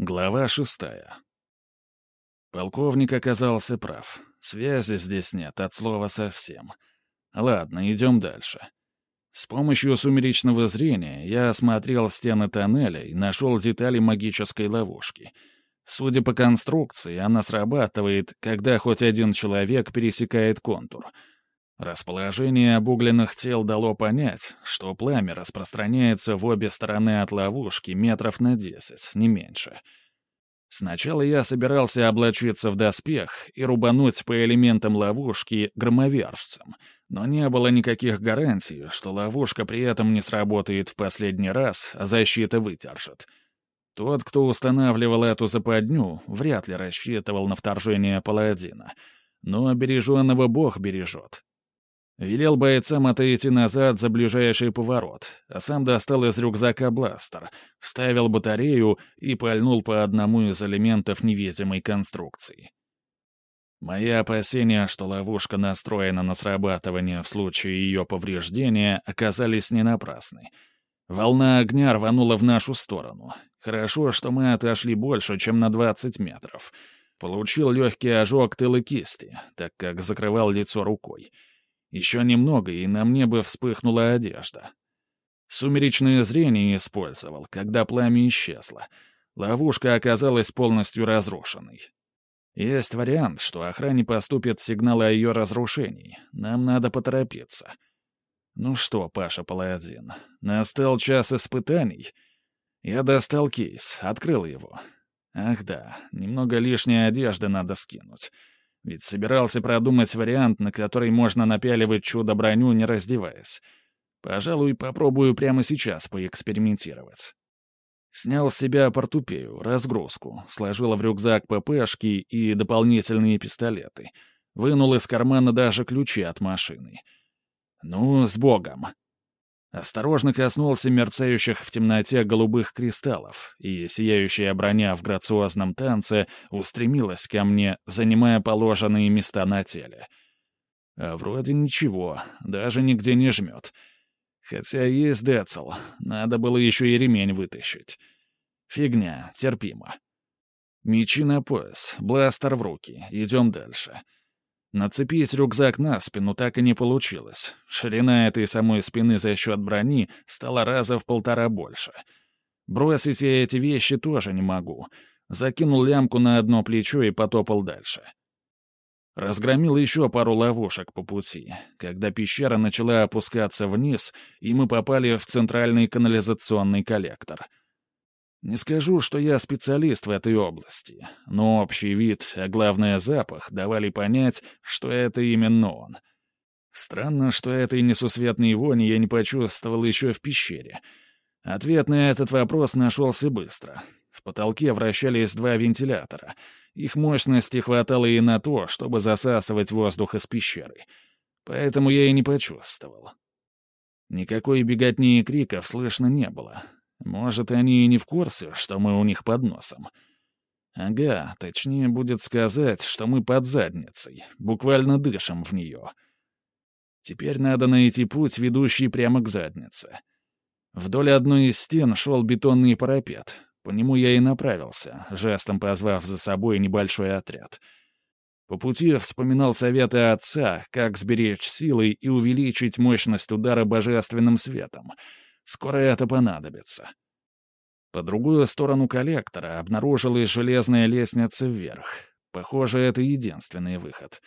Глава шестая. Полковник оказался прав. Связи здесь нет, от слова совсем. Ладно, идем дальше. С помощью сумеречного зрения я осмотрел стены тоннеля и нашел детали магической ловушки. Судя по конструкции, она срабатывает, когда хоть один человек пересекает контур — Расположение обугленных тел дало понять, что пламя распространяется в обе стороны от ловушки метров на десять, не меньше. Сначала я собирался облачиться в доспех и рубануть по элементам ловушки громовержцем, но не было никаких гарантий, что ловушка при этом не сработает в последний раз, а защита выдержит. Тот, кто устанавливал эту западню, вряд ли рассчитывал на вторжение паладина. Но береженного Бог бережет. Велел бойцам отойти назад за ближайший поворот, а сам достал из рюкзака бластер, вставил батарею и пальнул по одному из элементов невидимой конструкции. Мои опасения, что ловушка настроена на срабатывание в случае ее повреждения, оказались не напрасны. Волна огня рванула в нашу сторону. Хорошо, что мы отошли больше, чем на 20 метров. Получил легкий ожог тыла кисти, так как закрывал лицо рукой. Еще немного, и на мне бы вспыхнула одежда. Сумеречное зрение использовал, когда пламя исчезло. Ловушка оказалась полностью разрушенной. Есть вариант, что охране поступит сигнал о ее разрушении. Нам надо поторопиться. Ну что, Паша Паладин, настал час испытаний. Я достал кейс, открыл его. Ах да, немного лишней одежды надо скинуть. Ведь собирался продумать вариант, на который можно напяливать чудо-броню, не раздеваясь. Пожалуй, попробую прямо сейчас поэкспериментировать. Снял с себя портупею, разгрузку, сложил в рюкзак ППшки и дополнительные пистолеты. Вынул из кармана даже ключи от машины. «Ну, с Богом!» Осторожно коснулся мерцающих в темноте голубых кристаллов, и сияющая броня в грациозном танце устремилась ко мне, занимая положенные места на теле. А вроде ничего, даже нигде не жмет. Хотя есть децл, надо было еще и ремень вытащить. Фигня, терпимо. Мечи на пояс, бластер в руки, идем дальше. — Нацепить рюкзак на спину так и не получилось. Ширина этой самой спины за счет брони стала раза в полтора больше. Бросить я эти вещи тоже не могу. Закинул лямку на одно плечо и потопал дальше. Разгромил еще пару ловушек по пути, когда пещера начала опускаться вниз, и мы попали в центральный канализационный коллектор — не скажу, что я специалист в этой области, но общий вид, а главное запах, давали понять, что это именно он. Странно, что этой несусветной вони я не почувствовал еще в пещере. Ответ на этот вопрос нашелся быстро. В потолке вращались два вентилятора. Их мощности хватало и на то, чтобы засасывать воздух из пещеры. Поэтому я и не почувствовал. Никакой беготни и криков слышно не было. Может, они и не в курсе, что мы у них под носом. Ага, точнее будет сказать, что мы под задницей, буквально дышим в нее. Теперь надо найти путь, ведущий прямо к заднице. Вдоль одной из стен шел бетонный парапет. По нему я и направился, жестом позвав за собой небольшой отряд. По пути вспоминал советы отца, как сберечь силы и увеличить мощность удара божественным светом — Скоро это понадобится. По другую сторону коллектора обнаружилась железная лестница вверх. Похоже, это единственный выход.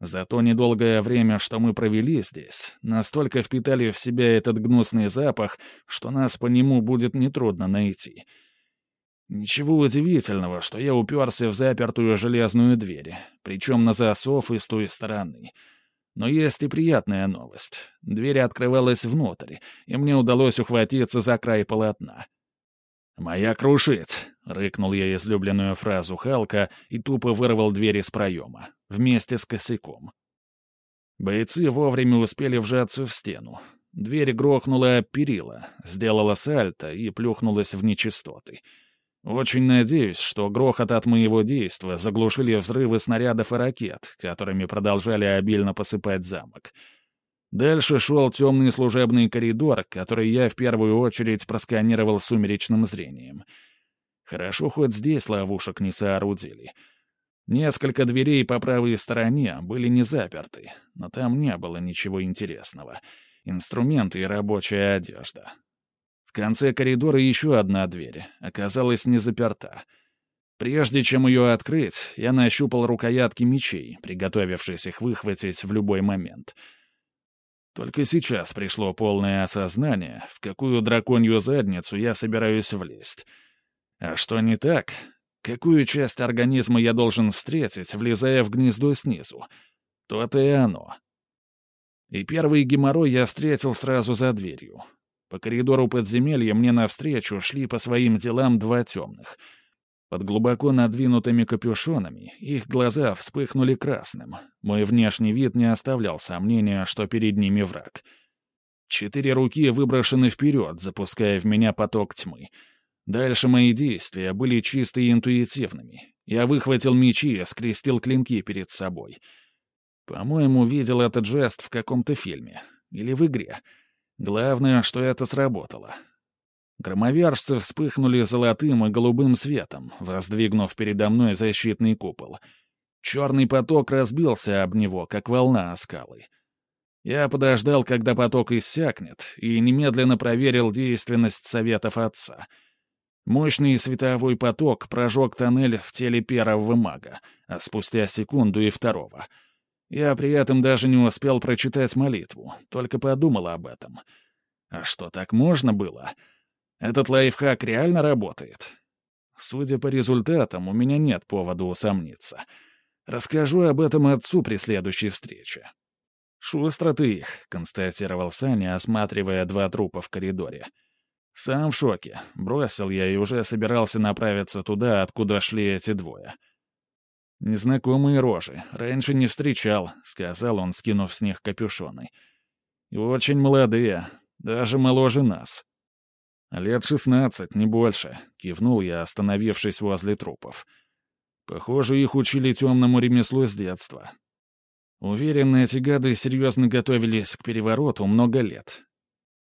За то недолгое время, что мы провели здесь, настолько впитали в себя этот гнусный запах, что нас по нему будет нетрудно найти. Ничего удивительного, что я уперся в запертую железную дверь, причем на засов и с той стороны — но есть и приятная новость. Дверь открывалась внутрь, и мне удалось ухватиться за край полотна. «Моя крушит!» — рыкнул я излюбленную фразу Халка и тупо вырвал дверь из проема, вместе с косяком. Бойцы вовремя успели вжаться в стену. Дверь грохнула перила, сделала сальто и плюхнулась в нечистоты — очень надеюсь, что грохот от моего действа заглушили взрывы снарядов и ракет, которыми продолжали обильно посыпать замок. Дальше шел темный служебный коридор, который я в первую очередь просканировал сумеречным зрением. Хорошо, хоть здесь ловушек не соорудили. Несколько дверей по правой стороне были не заперты, но там не было ничего интересного. Инструменты и рабочая одежда. В конце коридора еще одна дверь оказалась не заперта. Прежде чем ее открыть, я нащупал рукоятки мечей, приготовившись их выхватить в любой момент. Только сейчас пришло полное осознание, в какую драконью задницу я собираюсь влезть. А что не так? Какую часть организма я должен встретить, влезая в гнездо снизу? То-то и оно. И первый геморрой я встретил сразу за дверью. По коридору подземелья мне навстречу шли по своим делам два темных. Под глубоко надвинутыми капюшонами их глаза вспыхнули красным. Мой внешний вид не оставлял сомнения, что перед ними враг. Четыре руки выброшены вперед, запуская в меня поток тьмы. Дальше мои действия были чисто интуитивными. Я выхватил мечи и скрестил клинки перед собой. По-моему, видел этот жест в каком-то фильме. Или в игре — Главное, что это сработало. Громовержцы вспыхнули золотым и голубым светом, воздвигнув передо мной защитный купол. Черный поток разбился об него, как волна о скалы. Я подождал, когда поток иссякнет, и немедленно проверил действенность советов отца. Мощный световой поток прожег тоннель в теле первого мага, а спустя секунду и второго — я при этом даже не успел прочитать молитву, только подумал об этом. А что, так можно было? Этот лайфхак реально работает? Судя по результатам, у меня нет повода усомниться. Расскажу об этом отцу при следующей встрече. «Шустро ты их», — констатировал Саня, осматривая два трупа в коридоре. «Сам в шоке. Бросил я и уже собирался направиться туда, откуда шли эти двое». «Незнакомые рожи. Раньше не встречал», — сказал он, скинув с них капюшоны. «И очень молодые. Даже моложе нас». «Лет шестнадцать, не больше», — кивнул я, остановившись возле трупов. «Похоже, их учили темному ремеслу с детства. Уверен, эти гады серьезно готовились к перевороту много лет.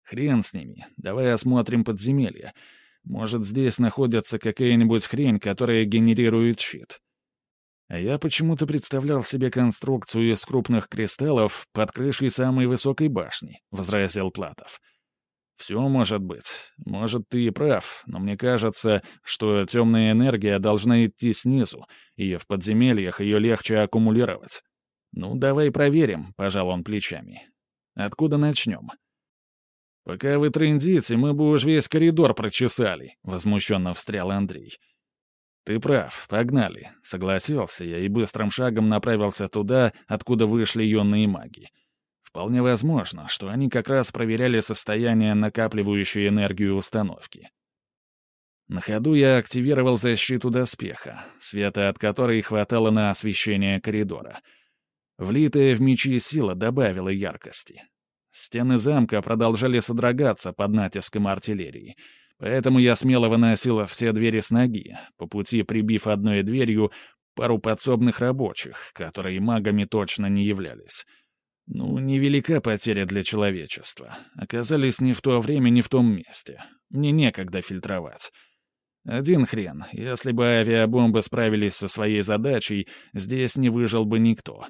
Хрен с ними. Давай осмотрим подземелье. Может, здесь находится какая-нибудь хрень, которая генерирует щит». А я почему-то представлял себе конструкцию из крупных кристаллов под крышей самой высокой башни, — возразил Платов. «Все может быть. Может, ты и прав, но мне кажется, что темная энергия должна идти снизу, и в подземельях ее легче аккумулировать. Ну, давай проверим», — пожал он плечами. «Откуда начнем?» «Пока вы трындите, мы бы уж весь коридор прочесали», — возмущенно встрял Андрей. «Ты прав, погнали», — согласился я и быстрым шагом направился туда, откуда вышли юные маги. Вполне возможно, что они как раз проверяли состояние накапливающей энергию установки. На ходу я активировал защиту доспеха, света от которой хватало на освещение коридора. Влитая в мечи сила добавила яркости. Стены замка продолжали содрогаться под натиском артиллерии — Поэтому я смело выносила все двери с ноги, по пути прибив одной дверью пару подсобных рабочих, которые магами точно не являлись. Ну, невелика потеря для человечества. Оказались не в то время, не в том месте. Мне некогда фильтровать. Один хрен, если бы авиабомбы справились со своей задачей, здесь не выжил бы никто.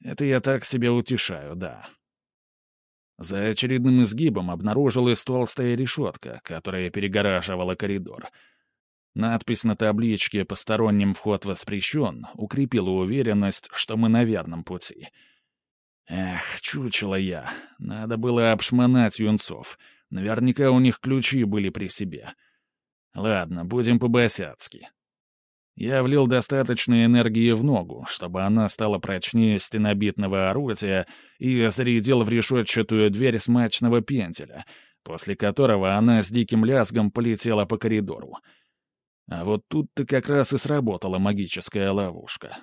Это я так себя утешаю, да. За очередным изгибом обнаружилась толстая решетка, которая перегораживала коридор. Надпись на табличке «Посторонним вход воспрещен» укрепила уверенность, что мы на верном пути. Эх, чучело я. Надо было обшмонать юнцов. Наверняка у них ключи были при себе. Ладно, будем по-босяцки. Я влил достаточно энергии в ногу, чтобы она стала прочнее стенобитного орудия, и зарядил в решетчатую дверь смачного пентеля, после которого она с диким лязгом полетела по коридору. А вот тут-то как раз и сработала магическая ловушка.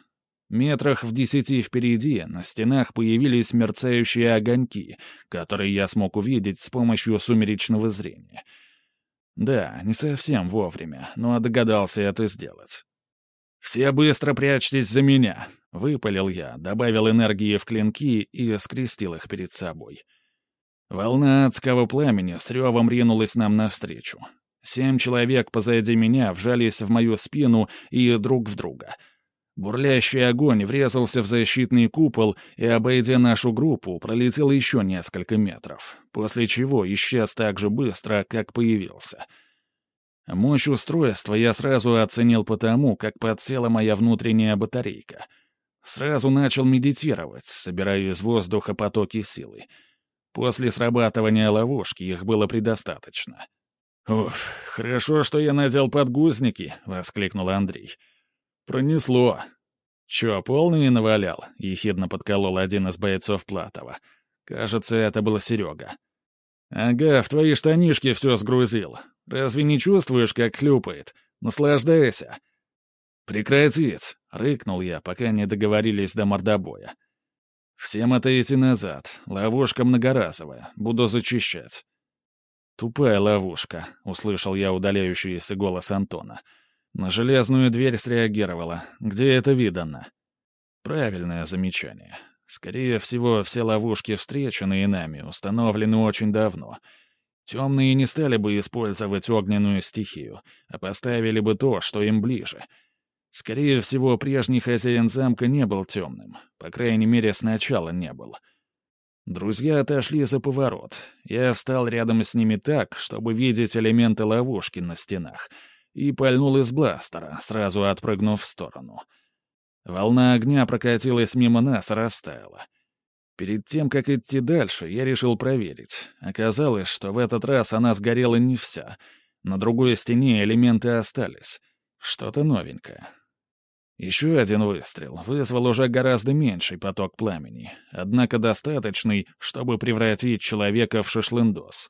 Метрах в десяти впереди на стенах появились мерцающие огоньки, которые я смог увидеть с помощью сумеречного зрения. Да, не совсем вовремя, но догадался это сделать. «Все быстро прячьтесь за меня!» — выпалил я, добавил энергии в клинки и скрестил их перед собой. Волна адского пламени с ревом ринулась нам навстречу. Семь человек позади меня вжались в мою спину и друг в друга. Бурлящий огонь врезался в защитный купол и, обойдя нашу группу, пролетел еще несколько метров, после чего исчез так же быстро, как появился. Мощь устройства я сразу оценил потому, как подсела моя внутренняя батарейка. Сразу начал медитировать, собирая из воздуха потоки силы. После срабатывания ловушки их было предостаточно. «Уф, хорошо, что я надел подгузники», — воскликнул Андрей. «Пронесло». «Чё, полный навалял?» — ехидно подколол один из бойцов Платова. «Кажется, это был Серега». «Ага, в твои штанишки все сгрузил. Разве не чувствуешь, как хлюпает? Наслаждайся». «Прекратить!» — рыкнул я, пока не договорились до мордобоя. «Всем отойти назад. Ловушка многоразовая. Буду зачищать». «Тупая ловушка», — услышал я удаляющийся голос Антона. На железную дверь среагировала. Где это видано? Правильное замечание. Скорее всего, все ловушки, встреченные нами, установлены очень давно. Темные не стали бы использовать огненную стихию, а поставили бы то, что им ближе. Скорее всего, прежний хозяин замка не был темным. По крайней мере, сначала не был. — Друзья отошли за поворот. Я встал рядом с ними так, чтобы видеть элементы ловушки на стенах, и пальнул из бластера, сразу отпрыгнув в сторону. Волна огня прокатилась мимо нас растаяла. Перед тем, как идти дальше, я решил проверить. Оказалось, что в этот раз она сгорела не вся. На другой стене элементы остались. Что-то новенькое. Еще один выстрел вызвал уже гораздо меньший поток пламени, однако достаточный, чтобы превратить человека в шашлындос.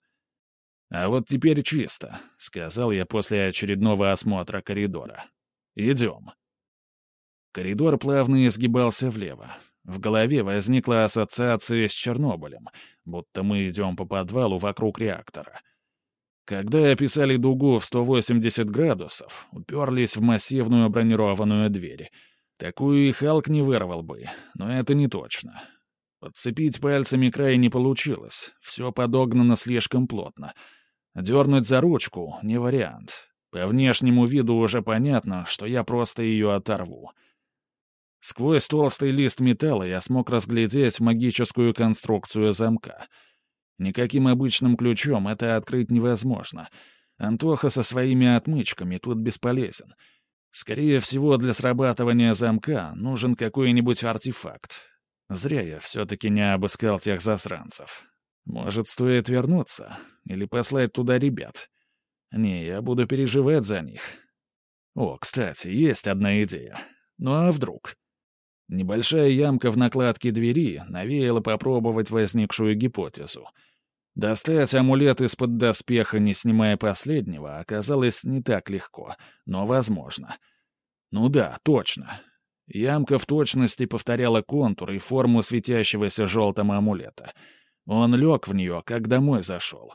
«А вот теперь чисто», — сказал я после очередного осмотра коридора. «Идем». Коридор плавно изгибался влево. В голове возникла ассоциация с Чернобылем, будто мы идем по подвалу вокруг реактора — когда описали дугу в 180 градусов, уперлись в массивную бронированную дверь. Такую и Халк не вырвал бы, но это не точно. Подцепить пальцами край не получилось, все подогнано слишком плотно. Дернуть за ручку — не вариант. По внешнему виду уже понятно, что я просто ее оторву. Сквозь толстый лист металла я смог разглядеть магическую конструкцию замка — Никаким обычным ключом это открыть невозможно. Антоха со своими отмычками тут бесполезен. Скорее всего, для срабатывания замка нужен какой-нибудь артефакт. Зря я все-таки не обыскал тех засранцев. Может, стоит вернуться? Или послать туда ребят? Не, я буду переживать за них. О, кстати, есть одна идея. Ну а вдруг? Небольшая ямка в накладке двери навеяла попробовать возникшую гипотезу. Достать амулет из-под доспеха, не снимая последнего, оказалось не так легко, но возможно. Ну да, точно. Ямка в точности повторяла контур и форму светящегося желтым амулета. Он лег в нее, как домой зашел.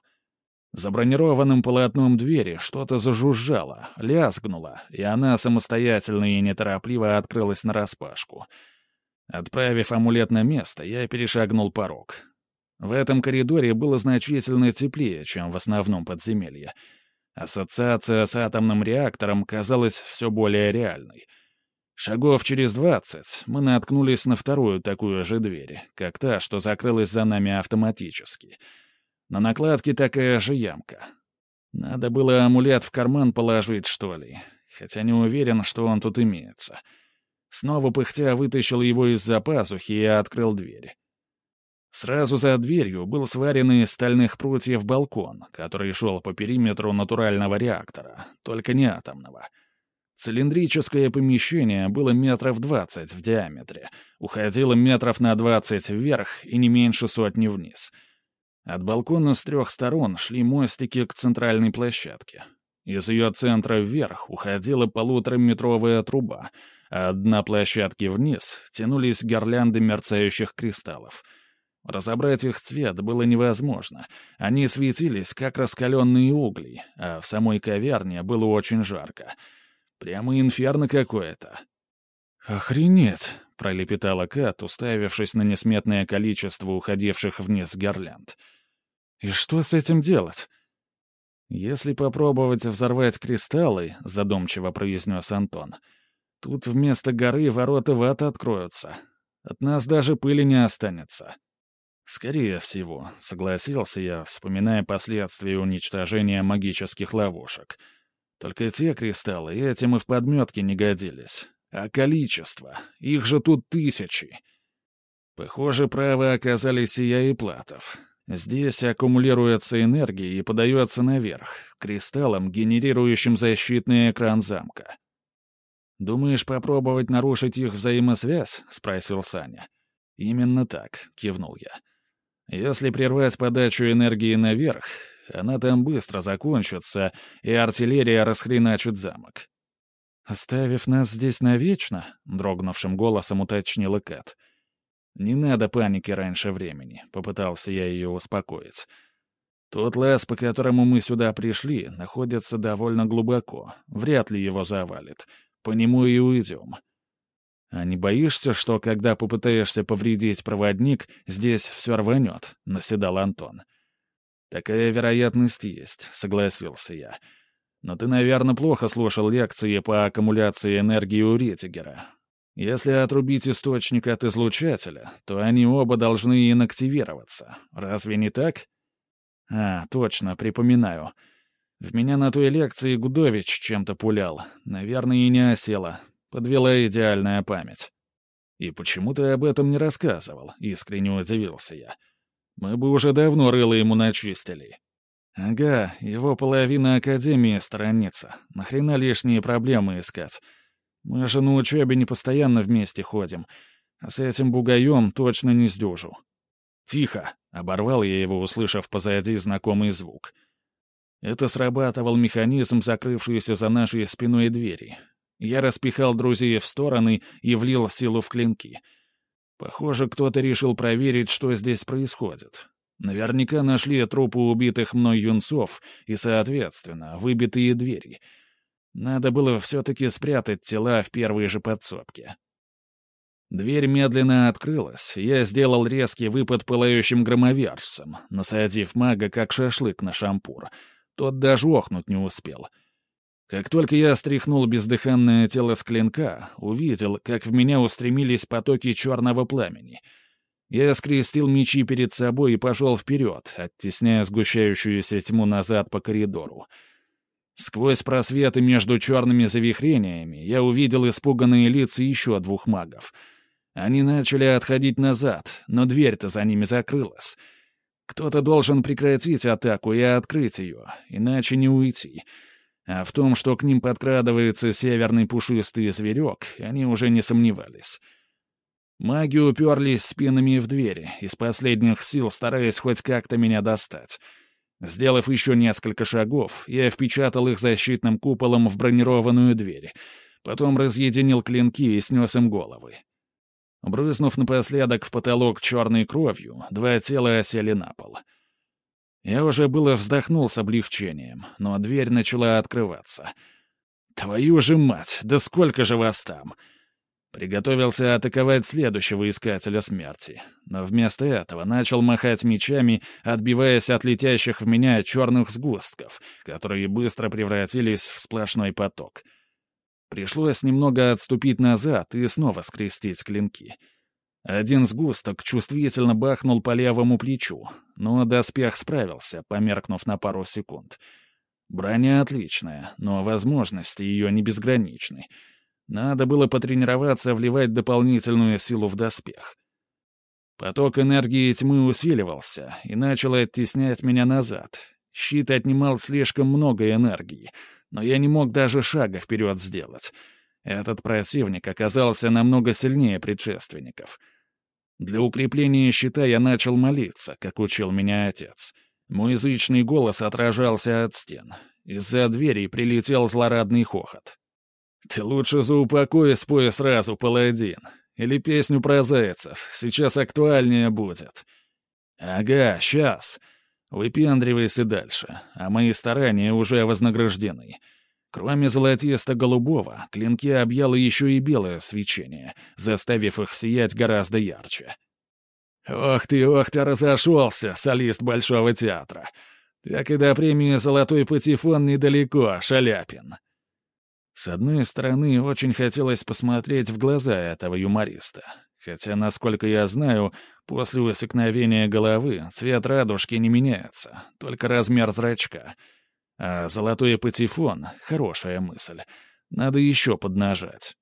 За бронированным полотном двери что-то зажужжало, лязгнуло, и она самостоятельно и неторопливо открылась нараспашку. Отправив амулет на место, я перешагнул порог. В этом коридоре было значительно теплее, чем в основном подземелье. Ассоциация с атомным реактором казалась все более реальной. Шагов через двадцать мы наткнулись на вторую такую же дверь, как та, что закрылась за нами автоматически — на накладке такая же ямка. Надо было амулет в карман положить, что ли, хотя не уверен, что он тут имеется. Снова пыхтя вытащил его из-за пазухи и открыл дверь. Сразу за дверью был сваренный из стальных прутьев балкон, который шел по периметру натурального реактора, только не атомного. Цилиндрическое помещение было метров двадцать в диаметре, уходило метров на двадцать вверх и не меньше сотни вниз — от балкона с трех сторон шли мостики к центральной площадке. Из ее центра вверх уходила полутораметровая труба, а от дна площадки вниз тянулись гирлянды мерцающих кристаллов. Разобрать их цвет было невозможно. Они светились, как раскаленные угли, а в самой каверне было очень жарко. Прямо инферно какое-то. «Охренеть!» — пролепетала Кат, уставившись на несметное количество уходивших вниз гирлянд. «И что с этим делать?» «Если попробовать взорвать кристаллы», — задумчиво произнес Антон, — «тут вместо горы ворота в ад откроются. От нас даже пыли не останется». «Скорее всего», — согласился я, вспоминая последствия уничтожения магических ловушек. «Только те кристаллы этим и в подметке не годились. А количество? Их же тут тысячи». Похоже, правы оказались и я, и Платов. Здесь аккумулируется энергия и подается наверх, кристаллом, генерирующим защитный экран замка. «Думаешь попробовать нарушить их взаимосвязь?» — спросил Саня. «Именно так», — кивнул я. «Если прервать подачу энергии наверх, она там быстро закончится, и артиллерия расхреначит замок». «Оставив нас здесь навечно?» — дрогнувшим голосом уточнила Кэт. — «Не надо паники раньше времени», — попытался я ее успокоить. «Тот лаз, по которому мы сюда пришли, находится довольно глубоко. Вряд ли его завалит. По нему и уйдем». «А не боишься, что, когда попытаешься повредить проводник, здесь все рванет?» — наседал Антон. «Такая вероятность есть», — согласился я. «Но ты, наверное, плохо слушал лекции по аккумуляции энергии у Ретигера. Если отрубить источник от излучателя, то они оба должны инактивироваться. Разве не так? А, точно, припоминаю. В меня на той лекции Гудович чем-то пулял. Наверное, и не осела. Подвела идеальная память. «И почему ты об этом не рассказывал?» — искренне удивился я. «Мы бы уже давно рыло ему начистили». «Ага, его половина Академии сторонится. Нахрена лишние проблемы искать?» Мы же на учебе не постоянно вместе ходим, а с этим бугаем точно не сдюжу. «Тихо!» — оборвал я его, услышав позади знакомый звук. Это срабатывал механизм, закрывшийся за нашей спиной двери. Я распихал друзей в стороны и влил силу в клинки. Похоже, кто-то решил проверить, что здесь происходит. Наверняка нашли трупы убитых мной юнцов и, соответственно, выбитые двери — надо было все-таки спрятать тела в первые же подсобки. Дверь медленно открылась, я сделал резкий выпад пылающим громовержцем, насадив мага как шашлык на шампур. Тот даже охнуть не успел. Как только я стряхнул бездыханное тело с клинка, увидел, как в меня устремились потоки черного пламени. Я скрестил мечи перед собой и пошел вперед, оттесняя сгущающуюся тьму назад по коридору. Сквозь просветы между черными завихрениями я увидел испуганные лица еще двух магов. Они начали отходить назад, но дверь-то за ними закрылась. Кто-то должен прекратить атаку и открыть ее, иначе не уйти. А в том, что к ним подкрадывается северный пушистый зверек, они уже не сомневались. Маги уперлись спинами в двери, из последних сил стараясь хоть как-то меня достать. Сделав еще несколько шагов, я впечатал их защитным куполом в бронированную дверь, потом разъединил клинки и снес им головы. Брызнув напоследок в потолок черной кровью, два тела осели на пол. Я уже было вздохнул с облегчением, но дверь начала открываться. «Твою же мать, да сколько же вас там!» Приготовился атаковать следующего искателя смерти, но вместо этого начал махать мечами, отбиваясь от летящих в меня черных сгустков, которые быстро превратились в сплошной поток. Пришлось немного отступить назад и снова скрестить клинки. Один сгусток чувствительно бахнул по левому плечу, но доспех справился, померкнув на пару секунд. Броня отличная, но возможности ее не безграничны — надо было потренироваться вливать дополнительную силу в доспех. Поток энергии тьмы усиливался и начал оттеснять меня назад. Щит отнимал слишком много энергии, но я не мог даже шага вперед сделать. Этот противник оказался намного сильнее предшественников. Для укрепления щита я начал молиться, как учил меня отец. Мой язычный голос отражался от стен. Из-за двери прилетел злорадный хохот. Ты лучше заупокой спой сразу, паладин. Или песню про зайцев. Сейчас актуальнее будет. Ага, сейчас. Выпендривайся дальше, а мои старания уже вознаграждены. Кроме золотисто-голубого, клинки объяло еще и белое свечение, заставив их сиять гораздо ярче. «Ох ты, ох ты разошелся, солист Большого театра! Так и до премии «Золотой патефон» недалеко, Шаляпин. С одной стороны, очень хотелось посмотреть в глаза этого юмориста. Хотя, насколько я знаю, после усекновения головы цвет радужки не меняется, только размер зрачка. А «Золотой патефон» — хорошая мысль. Надо еще поднажать.